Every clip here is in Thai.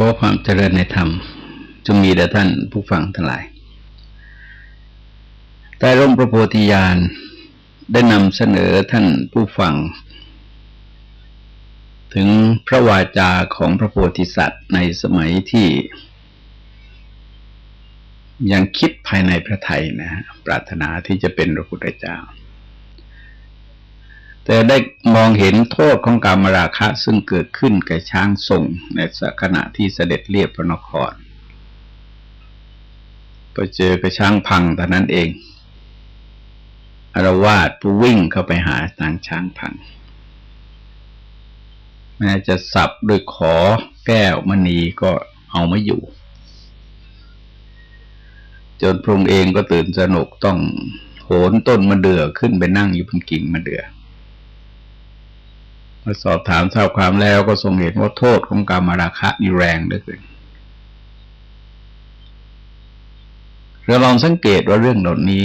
ขอความเจริญในธรรมจงมีแด่ท่านผู้ฟังทั้งหลาย ใต้ร่มพระโพธิญาณได้นำเสนอท่านผู้ฟัง ถึงพระวาจาของพระโพธิสัตว์ในสมัยที่ ยังคิดภายในพระไทยนะ ปรารถนาที่จะเป็นพระพุทธเจ้า แต่ได้มองเห็นโทษของการมราคะซึ่งเกิดขึ้นกับช้างทรงในขณะที่เสด็จเรียบพระนครไปเจอกระช้างพังแต่นั้นเองอารวาสผู้วิ่งเข้าไปหาทางช้างพัง แม้จะสับด้วยขอแก้วมณีก็เอาไม่อยู่ จนพระองเองก็ตื่นสนุกต้องโหนต้นมะเดื่อขึ้นไปนั่งอยู่บนกิ่งมะเดื่อ มาสอบถามทราบความแล้วก็ทรงเห็นว่าโทษของกรรมราคะนี่แรงเหลือเกินเราลองสังเกตว่าเรื่องเหล่านี้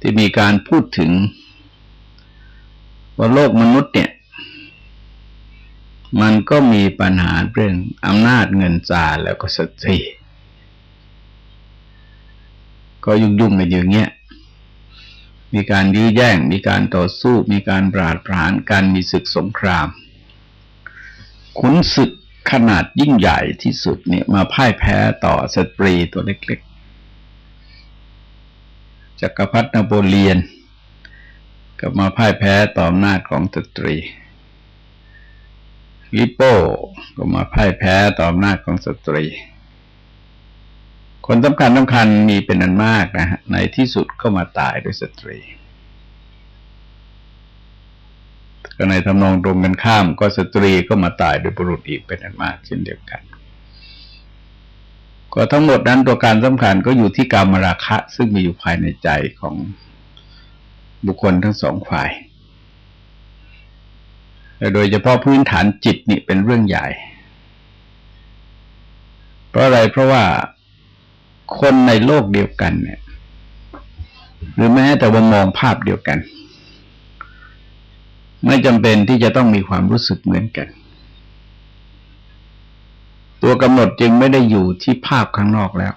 ที่มีการพูดถึง ว่าโลกมนุษย์เนี่ย มันก็มีปัญหาเรื่องอำนาจเงินจาแล้วก็สตรีก็ยุ่งๆกันอย่างเงี้ย มีการยื้อแย่ง มีการต่อสู้ มีการปราบปรามการมีศึกสงคราม ขุนศึกขนาดยิ่งใหญ่ที่สุดเนี่ยมาพ่ายแพ้ต่อสตรีตัวเล็กๆจักรพรรดินโปเลียน ก็มาพ่ายแพ้ต่ออำนาจของสตรีลิโป้ก็มาพ่ายแพ้ต่ออำนาจของสตรี คนสำคัญสำคัญมีเป็นอันมากนะฮะในที่สุดก็มาตายโดยสตรี ก็ในทำนองตรงกันข้าม ก็สตรีก็มาตายโดยบุรุษอีกเป็นอันมาก เช่นเดียวกัน ก็ทั้งหมดนั้นตัวการสำคัญก็อยู่ที่กรรมราคะ ซึ่งมีอยู่ภายในใจของบุคคลทั้งสองฝ่ายโดยเฉพาะพื้นฐานจิตนี่เป็นเรื่องใหญ่ เพราะอะไรเพราะว่า คนในโลกเดียวกันเนี่ย หรือแม้แต่ว่ามองภาพเดียวกัน ไม่จำเป็นที่จะต้องมีความรู้สึกเหมือนกัน ตัวกำหนดจึงไม่ได้อยู่ที่ภาพข้างนอกแล้ว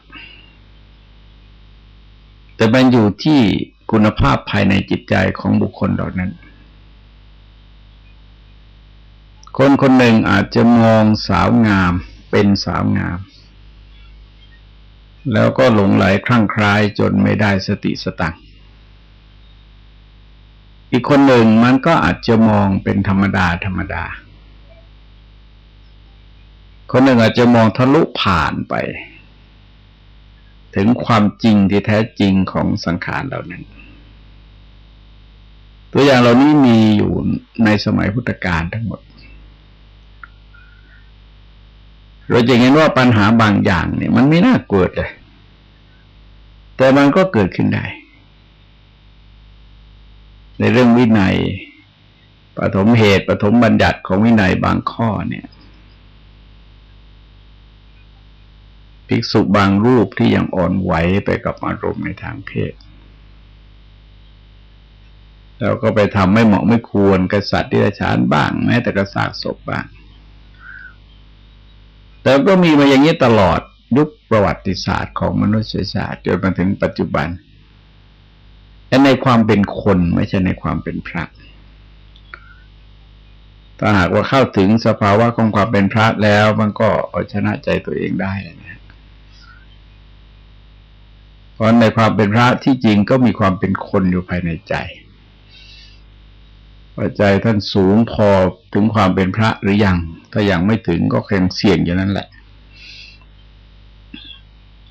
แต่มันอยู่ที่คุณภาพภายในจิตใจของบุคคลเหล่านั้น คนคนหนึ่งอาจจะมองสาวงามเป็นสาวงาม แล้วก็หลงไหลคลั่งคลายจนไม่ได้สติสตังอีกคนหนึ่งมันก็อาจจะมองเป็นธรรมดาธรรมดา คนหนึ่งอาจจะมองทะลุผ่านไป ถึงความจริงที่แท้จริงของสังขารเหล่านั้น ตัวอย่างเหล่านี้มีอยู่ในสมัยพุทธกาลทั้งหมด เราจะเห็นว่าปัญหาบางอย่างเนี่ยมันไม่น่าเกิดเลย แต่มันก็เกิดขึ้นได้ ในเรื่องวินัยปฐมเหตุปฐมบัญญัติของวินัยบางข้อเนี่ย ภิกษุบางรูปที่ยังอ่อนไหวไปกับอารมณ์ในทางเพศแล้วก็ไปทำไม่เหมาะไม่ควรกษัตริย์ที่ราชานบ้าง แม้แต่กษัตริย์ศพบ้าง แต่ก็มีมาอย่างนี้ตลอดยุคประวัติศาสตร์ของมนุษยชาติจนมาถึงปัจจุบันและในความเป็นคนไม่ใช่ในความเป็นพระถ้าหากว่าเข้าถึงสภาวะของความเป็นพระแล้วมันก็เอาชนะใจตัวเองได้นะเพราะในความเป็นพระที่จริงก็มีความเป็นคนอยู่ภายในใจปัจจัยท่านสูงพอถึงความเป็นพระหรือยัง ถ้ายังไม่ถึงก็เค็งเสี่ยงอย่างนั้นแหละ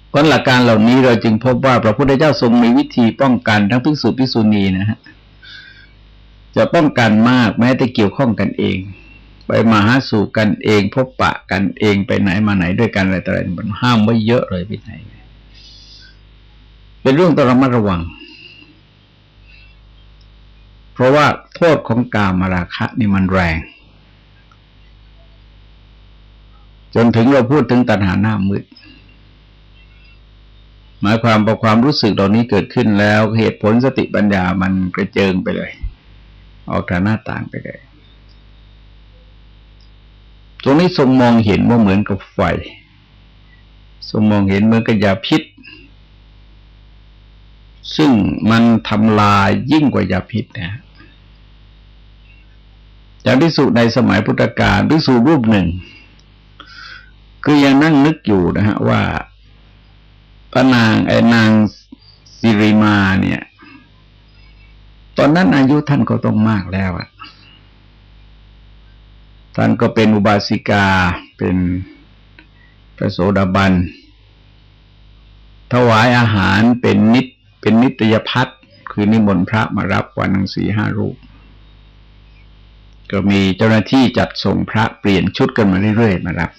เพราะหลักการเหล่านี้เราจึงพบว่าพระพุทธเจ้าทรงมีวิธีป้องกันทั้งภิกษุภิกษุณีนะฮะจะป้องกันมากแม้แต่เกี่ยวข้องกันเอง ไปมาหาสู่กันเอง พบปะกันเองไปไหนมาไหนด้วยกันอะไรต่ออะไรมันห้ามไว้เยอะเลยพี่ไหนเป็นเรื่องต้องระมัดระวัง เพราะว่าโทษของกามาราคะนี่มันแรง จนถึงเราพูดถึงตัณหาหน้ามืด หมายความพอความรู้สึกเหล่านี้เกิดขึ้นแล้ว เหตุผลสติปัญญามันกระเจิงไปเลย ออกทางหน้าต่างไปเลย ตรงนี้ทรงมองเห็นว่าเหมือนกับไฟ ทรงมองเห็นเหมือนกับยาพิษ ซึ่งมันทำลายยิ่งกว่ายาพิษนะจากพิสูจในสมัยพุทธกาลพิสูจรูปหนึ่ง คือยังนั่งนึกอยู่นะฮะว่าพระนางไอ้นางสิริมาเนี่ย ตอนนั้นอายุท่านก็ต้องมากแล้วอะท่านก็เป็นอุบาสิกาเป็นพระโสดาบัน ถวายอาหารเป็นนิดเป็นนิตยพัฒคือนิมนต์พระมารับวันหนึ่งสี่ห้ารูป ก็มีเจ้าหน้าที่จัดส่งพระเปลี่ยนชุดกันมาเรื่อยๆมารับ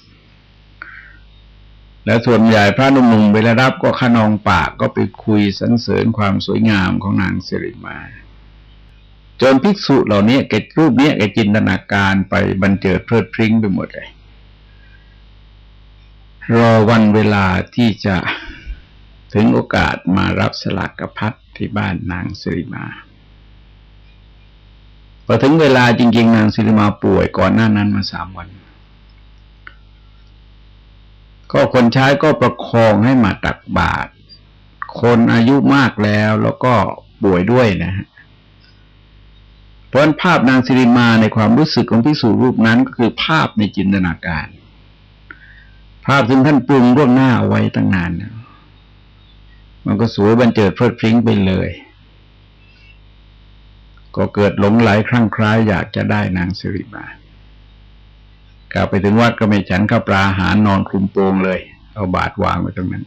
แล้วส่วนใหญ่พระนุ่มๆเวลารับก็ขนองปากก็ไปคุยสรรเสริญความสวยงามของนางสิริมา จนภิกษุเหล่านี้แกรูปนี้แกจินตนาการไปบันเจิดเพลิดพริ้งไปหมดเลย รอวันเวลาที่จะถึงโอกาสมารับสลากกพัดที่บ้านนางสิริมาพอถึงเวลาจริง ๆ นางสิริมาป่วยก่อนหน้านั้นมาสามวัน ก็คนใช้ก็ประคองให้มาตักบาตรคนอายุมากแล้วแล้วก็ป่วยด้วยนะฮะเพราะภาพนางสิริมาในความรู้สึกของพิสูรรูปนั้นก็คือภาพในจินตนาการ ภาพซึ่งท่านปรุงร่วงหน้าไว้ตั้งนานนะมันก็สวยบันเจิดเพลิดพริ้งไปเลย ก็เกิดหลงไหลคลั่งคล้ายอยากจะได้นางสิริมา กลับไปถึงวัดก็ไม่ฉันข้าวปลาอาหารนอนคลุมโปงเลย เอาบาดวางไว้ตรงนั้น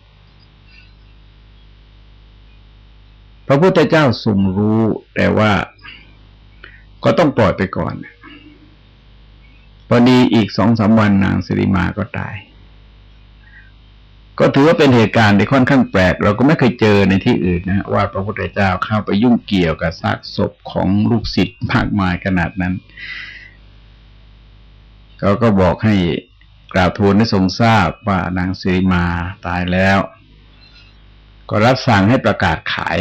พระพุทธเจ้าทรงรู้ แต่ว่าก็ต้องปล่อยไปก่อนพอดีอีกสองสาวันนางสิริมาก็ตาย ก็ถือว่าเป็นเหตุการณ์ที่ค่อนข้างแปลก เราก็ไม่เคยเจอในที่อื่นนะ ว่าพระพุทธเจ้าเข้าไปยุ่งเกี่ยวกับซากศพของลูกศิษย์มากมายขนาดนั้น เขาก็บอกให้กราบทูลให้ทรงทราบว่านางสิริมาตายแล้ว ก็รับสั่งให้ประกาศขาย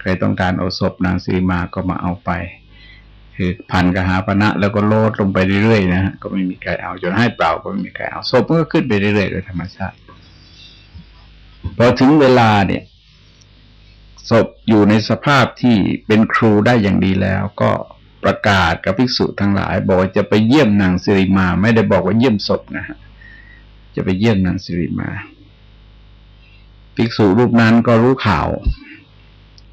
ใครต้องการเอาศพนางสิริมาก็มาเอาไป คือพันกหาปณะแล้วก็โลดลงไปเรื่อยๆนะฮะก็ไม่มีใครเอาจนให้เปล่าก็ไม่มีใครเอาศพมันก็ขึ้นไปเรื่อยๆโดยธรรมชาติพอถึงเวลาเนี่ยศพอยู่ในสภาพที่เป็นครูได้อย่างดีแล้วก็ ประกาศกับภิกษุทั้งหลาย บอกจะไปเยี่ยมนางสิริมา ไม่ได้บอกว่าเยี่ยมศพนะฮะจะไปเยี่ยมนางสิริมาภิกษุรูปนั้นก็รู้ข่าว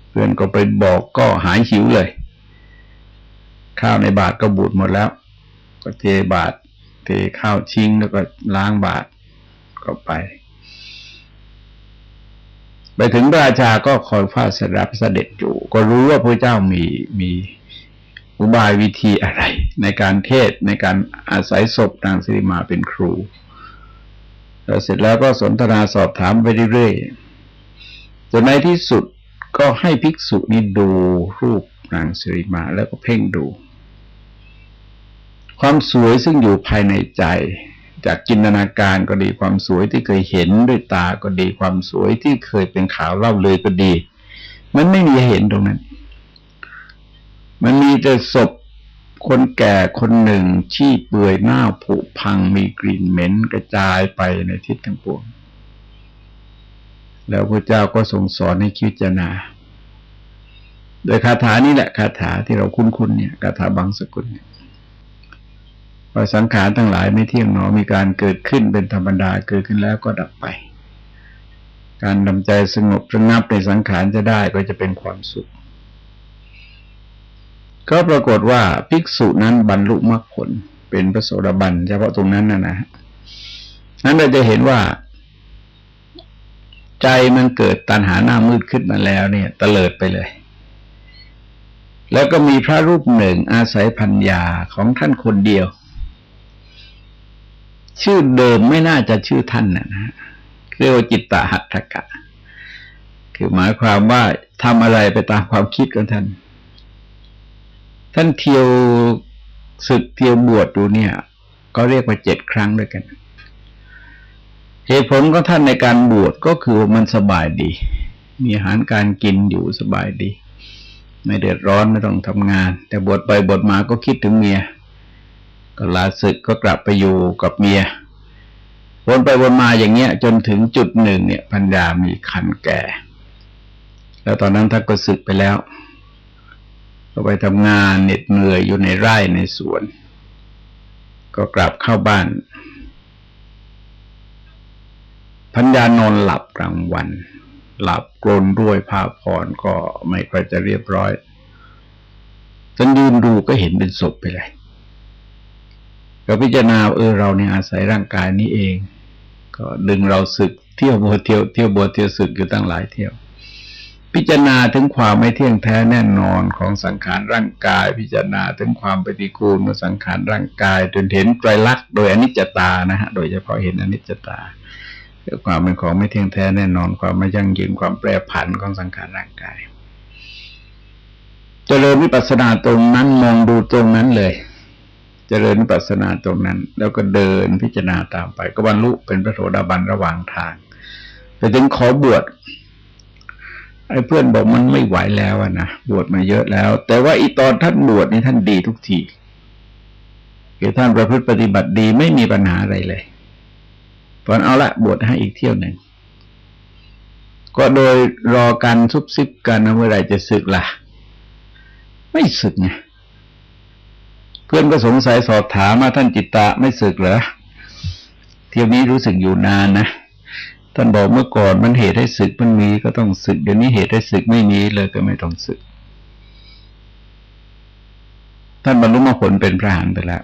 เพื่อนก็ไปบอกก็หายหิวเลย ข้าวในบาทก็บูดหมดแล้ว ก็เทบาทเทข้าวชิ้งแล้วก็ล้างบาทก็ไป ไปถึงราชาก็คอยฟ้าสรับเสด็จอยู่ ก็รู้ว่าพระเจ้ามีมี อุบายวิธีอะไร ในการเทศในการอาศัยศพนางสิริมาเป็นครูแล้วเสร็จแล้วก็สนทนาสอบถามไปเรื่อยๆจนในที่สุดก็ให้ภิกษุนี้ดูรูปนางสิริมาแล้วก็เพ่งดู ความสวยซึ่งอยู่ภายในใจ จากจินตนาการก็ดีความสวยที่เคยเห็นด้วยตาก็ดีความสวยที่เคยเป็นข่าวเล่าเลยก็ดี มันไม่มีเห็นตรงนั้น แต่ศพคนแก่คนหนึ่งชี้เปื่อยหน้าผุพังมีกลิ่นเหม็นกระจายไปในทิศทั้งปวง แล้วพระเจ้าก็ทรงสอนให้คิดจนา โดยคาถานี้แหละคาถาที่เราคุ้นๆเนี่ยคาถาบางสกุลเนี่ยว่าสังขารทั้งหลายไม่เที่ยงหนอมีการเกิดขึ้นเป็นธรรมดาเกิดขึ้นแล้วก็ดับไป การดำใจสงบระงับในสังขารจะได้ก็จะเป็นความสุข ก็ปรากฏว่าภิกษุนั้นบรรลุมรรคผล เป็นพระโสดาบันเฉพาะตรงนั้นนะนะนั้นเราจะเห็นว่า ใจมันเกิดตัณหาหน้ามืดขึ้นมาแล้วเนี่ยตะเลิดไปเลย แล้วก็มีพระรูปหนึ่งอาศัยพัญญาของท่านคนเดียว ชื่อเดิมไม่น่าจะชื่อท่านนะนะเรียกว่าจิตตหัตถกะ คือหมายความว่าทำอะไรไปตามความคิดของท่าน ท่านเที่ยวศึกเที่ยวบวชดูเนี่ย ก็เรียกว่าเจ็ดครั้งด้วยกัน เหตุผลก็ท่านในการบวชก็คือมันสบายดี มีอาหารการกินอยู่สบายดี ไม่เดือดร้อนไม่ต้องทำงาน แต่บวชไปบวชมาก็คิดถึงเมีย ก็ลาศึกก็กลับไปอยู่กับเมียวนไปวนมาอย่างเงี้ย จนถึงจุดหนึ่งเนี่ยพัญญามีคันแก่ แล้วตอนนั้นท่านก็ศึกไปแล้ว ก็ไปทำงานเหน็ดเหนื่อยอยู่ในไร่ในสวน ก็กลับเข้าบ้านพัญญานอนหลับกลางวัน หลับกลนด้วยผ้าผ่อนก็ไม่ค่อยจะเรียบร้อยจนยืนดูก็เห็นเป็นศพไปเลยก็พิจารณาเออเราเนี่ยอาศัยร่างกายนี้เอง ก็ดึงเราศึกเที่ยวบัวเที่ยวเที่ยวบัวเที่ยวศึกอยู่ตั้งหลายเที่ยว พิจารณาถึงความไม่เที่ยงแท้แน่นอนของสังขารร่างกาย พิจารณาถึงความปฏิกูลของสังขารร่างกายจนเห็นไตรลักษณ์โดยอนิจจตานะฮะโดยเฉพาะเห็นอนิจจตาความเป็นของไม่เที่ยงแท้แน่นอนความไม่ยั่งยืนความแปรผันของสังขารร่างกายจเจริญวิปัสสนาตรงนั้นมองดูตรงนั้นเลยจเจริญวิปัสสนาตรงนั้น แล้วก็เดินพิจารณาตามไป ก็บรรลุเป็นพระโสดาบันระหว่างทาง ไปถึงขอบวช ไอ้เพื่อนบอกมันไม่ไหวแล้วนะบวชมาเยอะแล้ว แต่ว่าอีตอนท่านบวชนี่ท่านดีทุกทีคือท่านประพฤติปฏิบัติดีไม่มีปัญหาอะไรเลยตอนเอาละบวชให้อีกเที่ยวหนึ่งก็โดยรอกันซุบซิบกันเมื่อไรจะศึกละ่ะ ไม่ศึกไงเพื่อนก็สงสัยสอบถามมาท่านจิตตะไม่ศึกเหรอเที่ยวนี้รู้สึกอยู่นานนะ ท่านบอกเมื่อก่อนมันเหตุให้ศึกมันมีก็ต้องศึก เดี๋ยวนี้เหตุให้ศึกไม่มีเลยก็ไม่ต้องศึก ท่านบรรลุมรรคผลเป็นพระหานไปแล้ว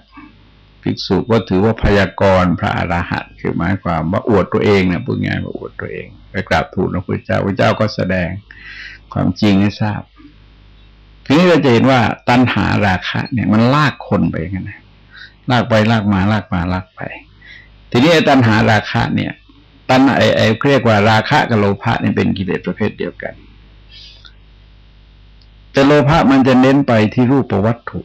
ภิกษุก็ถือว่าพยากรณ์พระอรหันต์คือหมายความว่าอวดตัวเองนะพูดง่ายว่าอวดตัวเองไปกราบทูลพระพุทธเจ้าพระเจ้าก็แสดงความจริงให้ทราบทีนี้เราจะเห็นว่าตัณหาราคะ เนี่ย มันลากคนไปกันนะลากไปลากมาลากมาลากไป ทีนี้ตัณหาราคะเนี่ย ตัณไอไอเรียกว่าราคะกับโลภะเนี่ยเป็นกิเลสประเภทเดียวกัน แต่โลภะมันจะเน้นไปที่รูปวัตถุ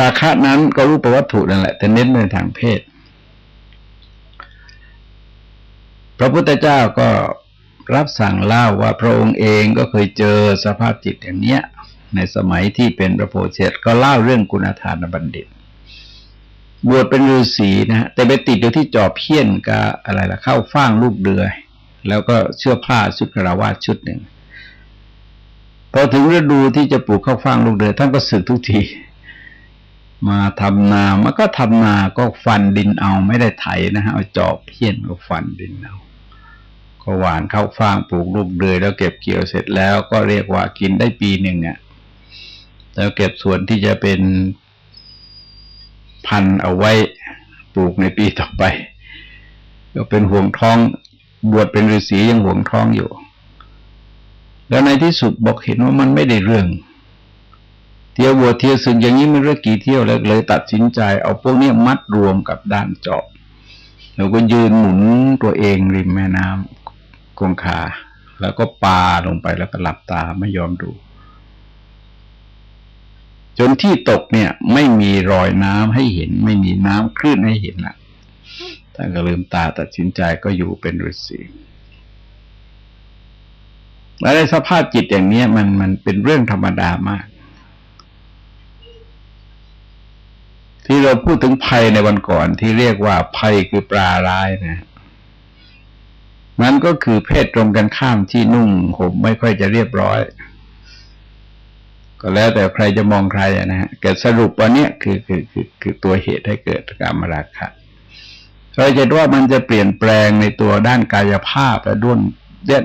ราคะนั้นก็รูปวัตถุนั่นแหละ แต่เน้นในทางเพศ พระพุทธเจ้าก็รับสั่งเล่าว่าพระองค์เองก็เคยเจอสภาพจิตอย่างเนี้ย ในสมัยที่เป็นพระโพธิสัตว์ก็เล่าเรื่องกุณธานบัณฑิต บวชเป็นฤาษีนะฮะแต่ไปติดอยู่ที่จอบเพี้ยนกับอะไรล่ะเข้าฟ้างลูกเดือย แล้วก็เชื่อผ้าชุดกระวาดชุดหนึ่งพอถึงฤดูที่จะปลูกข้าวฟ่างลูกเดือยท่านก็สึกทุกที มาทำนา มันก็ทำนาก็ฟันดินเอาไม่ได้ไถนะฮะเอาจอบเพี้ยนก็ฟันดินเอาก็หวานเข้าฟางปลูกลูกเดือยแล้วเก็บเกี่ยวเสร็จแล้วก็เรียกว่ากินได้ปีหนึ่งเนี่ยแล้วเก็บส่วนที่จะเป็น พันเอาไว้ปลูกในปีต่อไปก็เป็นห่วงท้อง บวชเป็นฤาษียังห่วงท้องอยู่ แล้วในที่สุดบอกเห็นว่ามันไม่ได้เรื่อง เที่ยวบวชเที่ยวสึกอย่างนี้มันเรื่องกี่เที่ยวแล้วเลยตัดสินใจเอาพวกนี้มัดรวมกับด้านเจาะแล้วก็ยืนหมุนตัวเองริมแม่น้ำกงขาแล้วก็ปาลงไปแล้วก็หลับตาไม่ยอมดู จนที่ตกเนี่ย ไม่มีรอยน้ำให้เห็น ไม่มีน้ำคลื่นให้เห็นละท่านก็ลืมตาตัดสินใจก็อยู่เป็นฤาษีอะไรสภาพจิตอย่างนี้มันมันเป็นเรื่องธรรมดามาก ที่เราพูดถึงภัยในวันก่อนที่เรียกว่าภัยคือปลาร้ายนะมันก็คือเพศตรงกันข้ามที่นุ่งห่มไม่ค่อยจะเรียบร้อย ก็แล้วแต่ใครจะมองใครนะฮะแต่สรุปวันนี้คือคือคือคือตัวเหตุให้เกิดการมราคะเราจะว่ามันจะเปลี่ยนแปลงในตัวด้านกายภาพและด้วน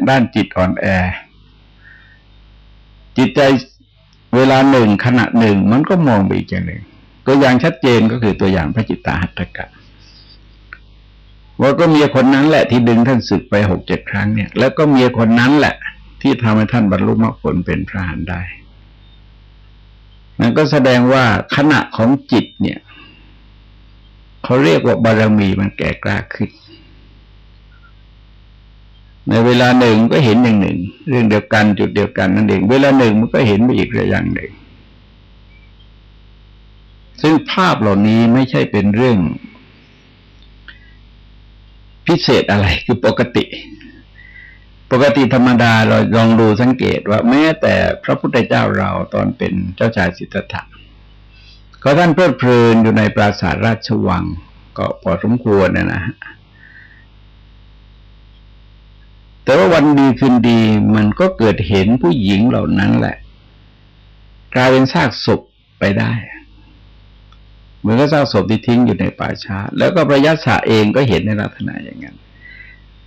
ด้านจิตอ่อนแอ จิตใจเวลาหนึ่งขณะหนึ่งมันก็มองไปอีกอย่างหนึ่งตัวอย่างชัดเจนก็คือตัวอย่างพระจิตตาหัตถกะว่าก็เมียคนนั้นแหละที่ดึงท่านศึกไปหกเจ็ดครั้งเนี่ย แล้วก็เมียคนนั้นแหละ ที่ทำให้ท่านบรรลุมรรคผลเป็นพระหันได้ นั่นก็แสดงว่าขณะของจิตเนี่ยเขาเรียกว่าบารมีมันแก่กล้าขึ้น ในเวลาหนึ่งก็เห็นอย่างหนึ่ง เรื่องเดียวกันจุดเดียวกันนั่นเองเวลาหนึ่งมันก็เห็นไปอีกอย่างหนึ่ง ซึ่งภาพเหล่านี้ไม่ใช่เป็นเรื่อง พิเศษอะไรคือปกติ ปกติธรรมดาเราลองดูสังเกตว่าแม้แต่พระพุทธเจ้าเราตอนเป็นเจ้าชายสิทธัตถะก็ท่านเพลิดเพลินอยู่ในปราสาทราชวัง ก็พอสมควรนะนะฮะแต่ว่าวันดีคืนดีมันก็เกิดเห็นผู้หญิงเหล่านั้นแหละ กลายเป็นซากศพไปได้เหมือนกับซากศพที่ทิ้งอยู่ในป่าช้า แล้วก็ประยัติสาเองก็เห็นในลักษณะอย่างนั้น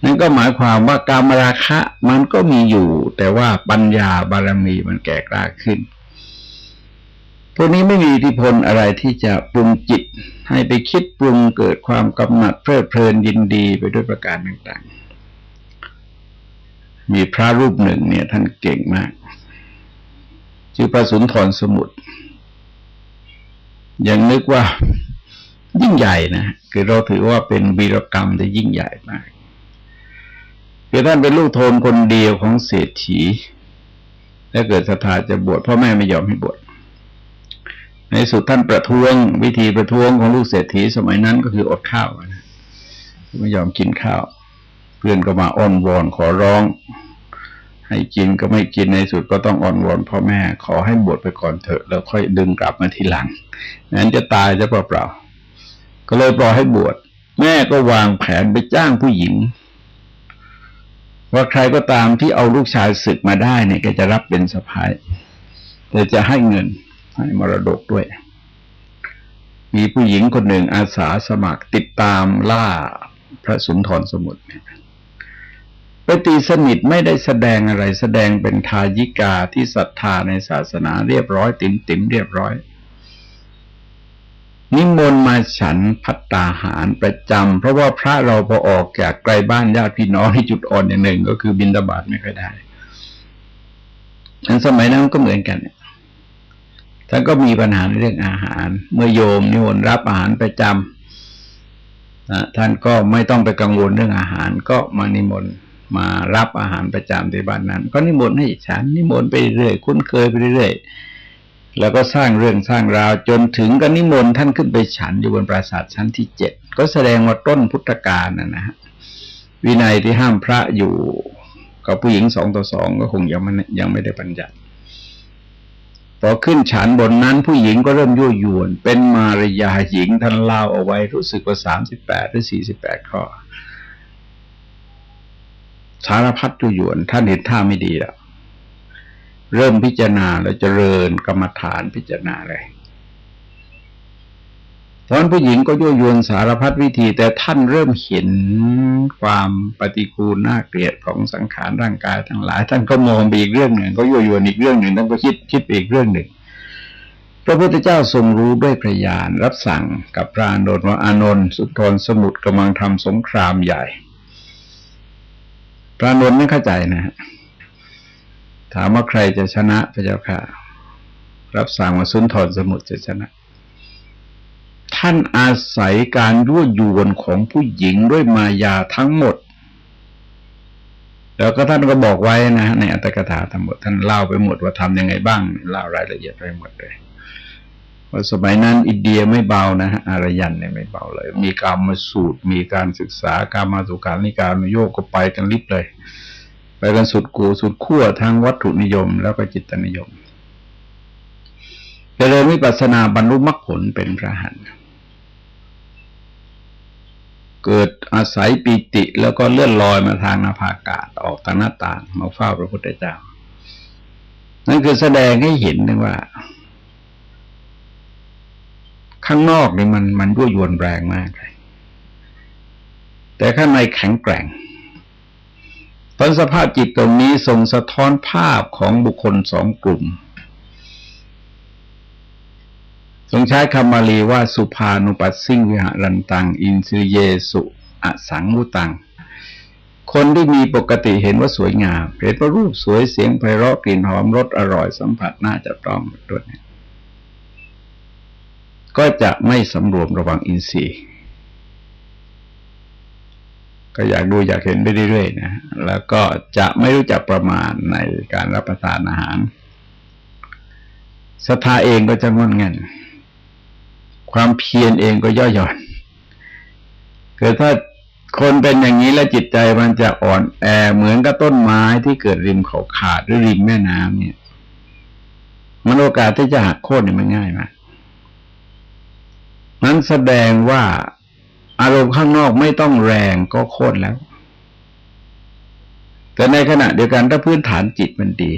นั่นก็หมายความว่าการมราคะมันก็มีอยู่ แต่ว่าปัญญาบารมีมันแก่กล้าขึ้น พวกนี้ไม่มีอิทธิพลอะไรที่จะปรุงจิต ให้ไปคิดปรุงเกิดความกำหนัดเพลิดเพลินยินดีไปด้วยประการต่างๆ มีพระรูปหนึ่งเนี่ยท่านเก่งมาก ชื่อพระสุนทรสมุทรยังนึกว่ายิ่งใหญ่นะ คือเราถือว่าเป็นวีรกรรมที่ยิ่งใหญ่มาก คือท่านเป็นลูกโทนคนเดียวของเศรษฐีและเกิดศรัทธาจะบวชพ่อแม่ไม่ยอมให้บวชในสุดท่านประท้วง วิธีประท้วงของลูกเศรษฐีสมัยนั้นก็คืออดข้าวนะไม่ยอมกินข้าว เพื่อนก็มาอ้อนวอนขอร้อง ให้กินก็ไม่กินในสุดก็ต้องอ้อนวอนพ่อแม่ ขอให้บวชไปก่อนเถอะ แล้วค่อยดึงกลับมาทีหลังนั้นจะตายจะเปล่าๆก็เลยปล่อยให้บวชแม่ก็วางแผนไปจ้างผู้หญิง ว่าใครก็ตามที่เอาลูกชายศึกมาได้เนี่ยก็จะรับเป็นสะพ้ายแต่จะให้เงินให้มรดกด้วย มีผู้หญิงคนหนึ่งอาสาสมัครติดตามล่าพระสุนทรสมุทรไปตีสนิทไม่ได้แสดงอะไรแสดงเป็นทายิกาที่ศรัทธาในศาสนาเรียบร้อยติ๋มติ๋มเรียบร้อย นิมนต์มาฉันพัตตาหารประจำเพราะว่าพระเราพอออกจากไกลบ้านญาติพี่น้องที่จุดอ่อนอย่างหนึ่ง ก็คือบินตบาตไม่ค่อยได้ฉันสมัยนั้นก็เหมือนกันท่านก็มีปัญหาเรื่องอาหาร เมื่อโยมนิมนต์รับอาหารประจำท่านก็ไม่ต้องไปกังวลเรื่องอาหาร ก็มานิมนต์มารับอาหารประจำที่บ้านนั้น ก็นิมนต์ให้ฉันนิมนต์ไปเรื่อยคุ้นเคยไปเรื่อย แล้วก็สร้างเรื่องสร้างราวจนถึงก็นิมนต์ท่านขึ้นไปฉันอยู่บนปราสาทชั้นที่เจ็ดก็แสดงว่าต้นพุทธกาลนะนะฮะวินัยที่ห้ามพระอยู่กับผู้หญิงสองต่อสองก็คงยังไม่ยังไม่ได้บัญญัติพอขึ้นฉันบนนั้นผู้หญิงก็เริ่มยั่วยวน เป็นมารยาหญิงท่านเล่าเอาไว้รู้สึกว่าสามสิบแปดหรือสี่สิบแปดข้อสารพัดยั่วยวนท่านเห็นท่าไม่ดีแล้ว เริ่มพิจารณาแล้วเจริญกรรมฐานพิจารณาเลยตอนผู้หญิงก็ยั่วยวนสารพัดวิธี แต่ท่านเริ่มเห็นความปฏิกูลน่าเกลียดของสังขารร่างกายทั้งหลาย ท่านก็มองไปอีกเรื่องหนึ่ง ก็ยั่วยวนอีกเรื่องหนึ่งท่านก็คิดคิดอีกเรื่องหนึ่ง พระพุทธเจ้าทรงรู้ด้วยพระญาณรับสั่งกับพระอานนท์ว่าอานนท์สุทนสมุทรกำลังทำสงครามใหญ่พระอนนท์ไม่เข้าใจนะฮะ ถามว่าใครจะชนะพระเจ้าค่ะ รับสั่งมาสุนทรสมุทรจะชนะ ท่านอาศัยการยั่วยวนของผู้หญิงด้วยมายาทั้งหมด แล้วก็ท่านก็บอกไว้นะในอัตถกถาทั้งหมด ท่านเล่าไปหมดว่าทำยังไงบ้างเล่ารายละเอียดไปหมดเลยว่าสมัยนั้นอินเดียไม่เบานะฮะอารยันเนี่ยไม่เบาเลย มีการมาสูตร มีการศึกษาการมาสุการนิการโยกก็ไปกันลิบเลย ไปกันสุดกูสุดขั้วทางวัตถุนิยม แล้วก็จิตนิยมจเลยวิปัสสนาบรรลุมรรคผลเป็นพระหันเกิดอาศัยปีติแล้วก็เลื่อนลอยมาทางนาภากาศออกทางหน้าต่างมาเฝ้าพระพุทธเจ้า นั่นคือแสดงให้เห็นถึงว่า ข้างนอกนี่มันมันยั่วยวนแรงมากเลยแต่ข้างในแข็งแกร่ง พราะสภาพจิตตรงนี้ทรงสะท้อนภาพของบุคคลสองกลุ่ม ทรงใช้คำมาลีว่าสุภานุปัสสิงวิหารันตัง อินสิเยสุอสังมุตัง คนที่มีปกติเห็นว่าสวยงามเห็นว่ารูปสวยเสียงไพเราะกลิ่นหอมรสอร่อยสัมผัสน่าจะต้องด้วยก็จะไม่สำรวมระวังอินทรีย์ ก็อยากดูอยากเห็นไปเรื่อยๆนะแล้วก็จะไม่รู้จักประมาณในการรับประทานอาหารศรัทธาเองก็จะงอนเงินความเพียรเองก็ย่อหย่อนเกิดถ้าคนเป็นอย่างนี้แล้วจิตใจมันจะอ่อนแอเหมือนกับต้นไม้ที่เกิดริมเขาขาดหรือริมแม่น้ำเนี่ย มันโอกาสที่จะหักโค่นเนี่ยมันง่ายมากนั้นแสดงว่า อารมณ์ข้างนอกไม่ต้องแรงก็โคตรแล้ว แต่ในขณะเดียวกันถ้าพื้นฐานจิตมันดี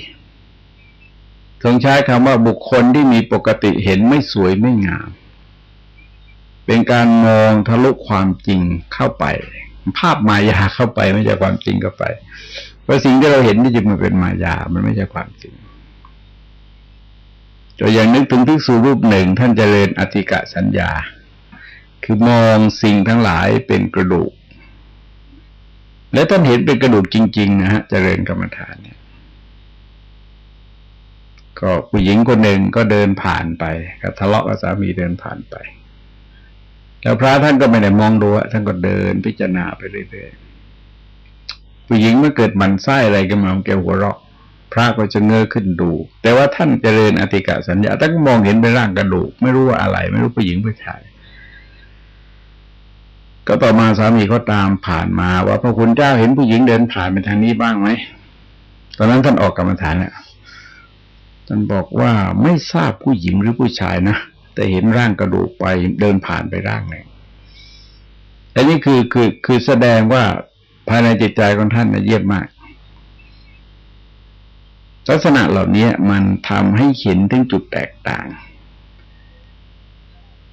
ทรงใช้คำว่าบุคคลที่มีปกติเห็นไม่สวยไม่งาม เป็นการมองทะลุความจริงเข้าไป ภาพมายาเข้าไปไม่ใช่ความจริงเข้าไป เพราะสิ่งที่เราเห็นที่จริงมันเป็นมายา มันไม่ใช่ความจริงตัวอย่างนึกถึงภิกษุรูปหนึ่งท่านเจริญอธิกะสัญญา คือมองสิ่งทั้งหลายเป็นกระดูก และท่านเห็นเป็นกระดูกจริง ๆ นะฮะเจริญกรรมฐานเนี่ย ก็ผู้หญิงคนหนึ่งก็เดินผ่านไปก็ทะเลาะกับสามีเดินผ่านไป แล้วพระท่านก็ไม่ได้มองดูท่านก็เดินพิจารณาไปเรื่อยๆผู้หญิงเมื่อเกิดมันไส้อะไรกันมาแกหัวเราะพระก็จะเงยขึ้นดู แต่ว่าท่านเจริญอธิกะสัญญาท่านมองเห็นเป็นร่างกระดูก ไม่รู้ว่าอะไร ไม่รู้ผู้หญิงผู้ชาย ก็ต่อมาสามีก็ตามผ่านมาว่าพระคุณเจ้าเห็นผู้หญิงเดินผ่านไปทางนี้บ้างไหมตอนนั้นท่านออกกรรมฐานแล้วท่านบอกว่าไม่ทราบผู้หญิงหรือผู้ชายนะแต่เห็นร่างกระดูกไปเดินผ่านไปร่างหนึ่งอันนี้คือคือคือแสดงว่าภายในจิตใจของท่านเยี่ยมมาก ลักษณะเหล่านี้มันทำให้เห็นถึงจุดแตกต่าง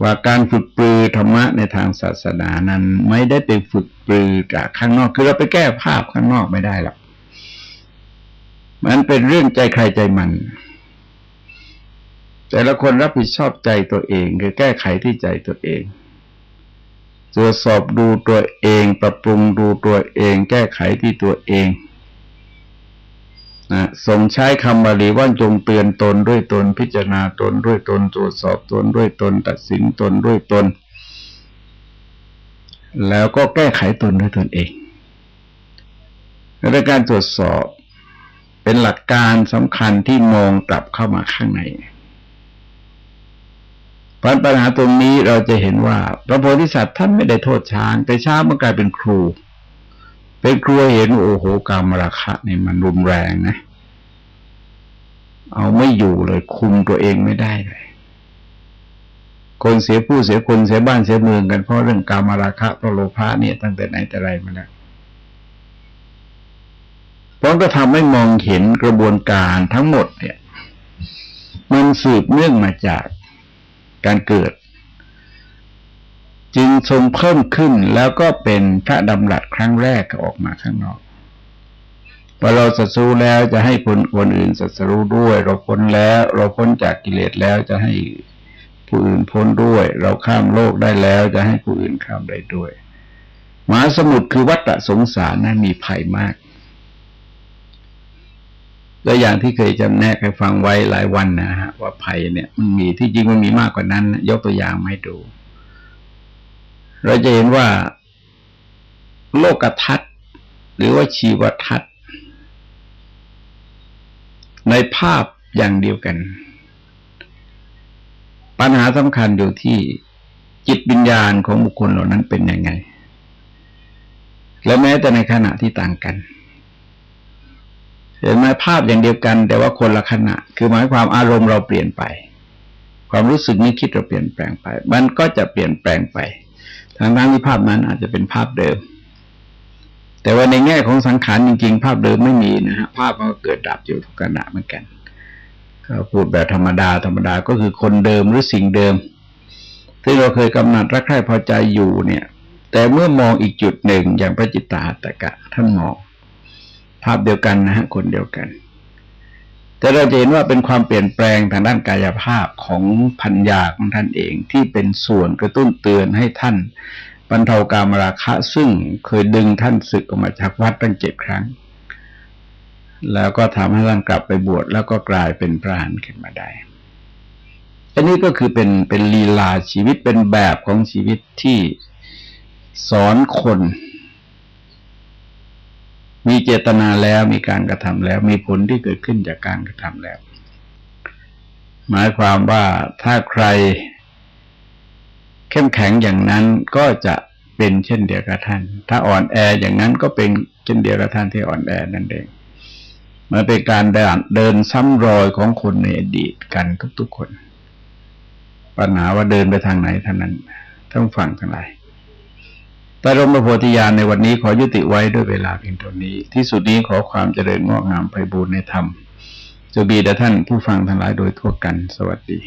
ว่าการฝึกปรือธรรมะในทางศาสนานั้น ไม่ได้ไปฝึกปรือจากข้างนอกคือเราไปแก้ภาพข้างนอกไม่ได้หรอกมันเป็นเรื่องใจใครใจมัน แต่ละคนรับผิดชอบใจตัวเอง คือแก้ไขที่ใจตัวเองตรวจสอบดูตัวเอง ปรับปรุงดูตัวเอง แก้ไขที่ตัวเอง นะทรงใช้คำบาลีว่าจงเตือนตนด้วยตนพิจารณาตนด้วยตนตรวจสอบตนด้วยตน ตัดสินตนด้วยตน แล้วก็แก้ไขตนด้วยตนเองในการตรวจสอบเป็นหลักการสำคัญที่มองกลับเข้ามาข้างในปัญหาตรงนี้เราจะเห็นว่า พระโพธิสัตว์ท่านไม่ได้โทษช้าง แต่ช้างมันกลายเป็นครู เป็นครัวเห็นโอ้โหกามราคะนี่มันรุนแรงนะ เอาไม่อยู่เลยคุมตัวเองไม่ได้เลย คนเสียผู้เสียคนเสียบ้านเสียเมืองกันเพราะเรื่องกามราคะเพราะโลภะเนี่ยตั้งแต่ไหนแต่ไรมาแล้วเพราะก็ทำให้มองเห็นกระบวนการทั้งหมดเนี่ย มันสืบเนื่องมาจากการเกิด จึงทรงเพิ่มขึ้นแล้วก็เป็นพระดำรัสครั้งแรกออกมาข้างนอกพอเราสัตรู้แล้วจะให้คนคนอื่นสัตรู้ด้วย เราพ้นแล้ว เราพ้นจากกิเลสแล้วจะให้ผู้อื่นพ้นด้วย เราข้ามโลกได้แล้วจะให้ผู้อื่นข้ามได้ด้วยมหาสมุทรคือวัฏสงสารนั้นมีภัยมากตัวอย่างที่เคยจำแนกให้ฟังไว้หลายวันนะฮะว่าภัยเนี่ยมันมีที่จริงมันมีมากกว่านั้น ยกตัวอย่างให้ดู เราจะเห็นว่าโลกทัศน์หรือว่าชีวทัศน์ ในภาพอย่างเดียวกัน ปัญหาสำคัญอยู่ที่จิตวิญญาณของบุคคลเหล่านั้นเป็นยังไง และแม้แต่ในขณะที่ต่างกันเห็นไหมภาพอย่างเดียวกัน แต่ว่าคนละขณะ คือหมายความอารมณ์เราเปลี่ยนไป ความรู้สึกนึกคิดเราเปลี่ยนแปลงไป มันก็จะเปลี่ยนแปลงไป ทางด้านที่ภาพนั้นอาจจะเป็นภาพเดิม แต่ว่าในแง่ของสังขารจริง ๆ ภาพเดิมไม่มีนะฮะภาพมันก็เกิดดับอยู่ทุกขณะเหมือนกันก็พูดแบบธรรมดาธรรมดาก็คือคนเดิมหรือสิ่งเดิม ที่เราเคยกำหนัดรักใคร่พอใจอยู่เนี่ย แต่เมื่อมองอีกจุดหนึ่งอย่างพระจิตตาตะกะท่านมองภาพเดียวกันนะฮะคนเดียวกัน แต่เราจะเห็นว่าเป็นความเปลี่ยนแปลงทางด้านกายภาพของพัญญาของท่านเองที่เป็นส่วนกระตุ้นเตือนให้ท่านบรรเทาการมราคะ ซึ่งเคยดึงท่านศึกออกมาจากวัดตั้งเจ็ดครั้ง แล้วก็ทำให้ท่านกลับไปบวชแล้วก็กลายเป็นพระหันขึ้นมาได้อันนี้ก็คือเป็นเป็นลีลาชีวิตเป็นแบบของชีวิตที่สอนคน มีเจตนาแล้วมีการกระทำแล้ว มีผลที่เกิดขึ้นจากการกระทำแล้ว หมายความว่าถ้าใคร เข้มแข็งอย่างนั้นก็จะเป็นเช่นเดียวกับท่าน ถ้าอ่อนแออย่างนั้นก็เป็นเช่นเดียวกับท่านที่อ่อนแอนั่นเองมันเป็นการเดินซ้ำรอยของคนในอดีตกันทุกๆคน ปัญหาว่าเดินไปทางไหนท่านั้นต้องฟังทั้งหลาย แต่รมโพธิญาณในวันนี้ขอยุติไว้ด้วยเวลาเพียงเท่านี้ ที่สุดนี้ขอความเจริญงอกงามไปบูรณนธรรมจะบีแด่ท่านผู้ฟังทั้งหลายโดยทั่วกัน สวัสดี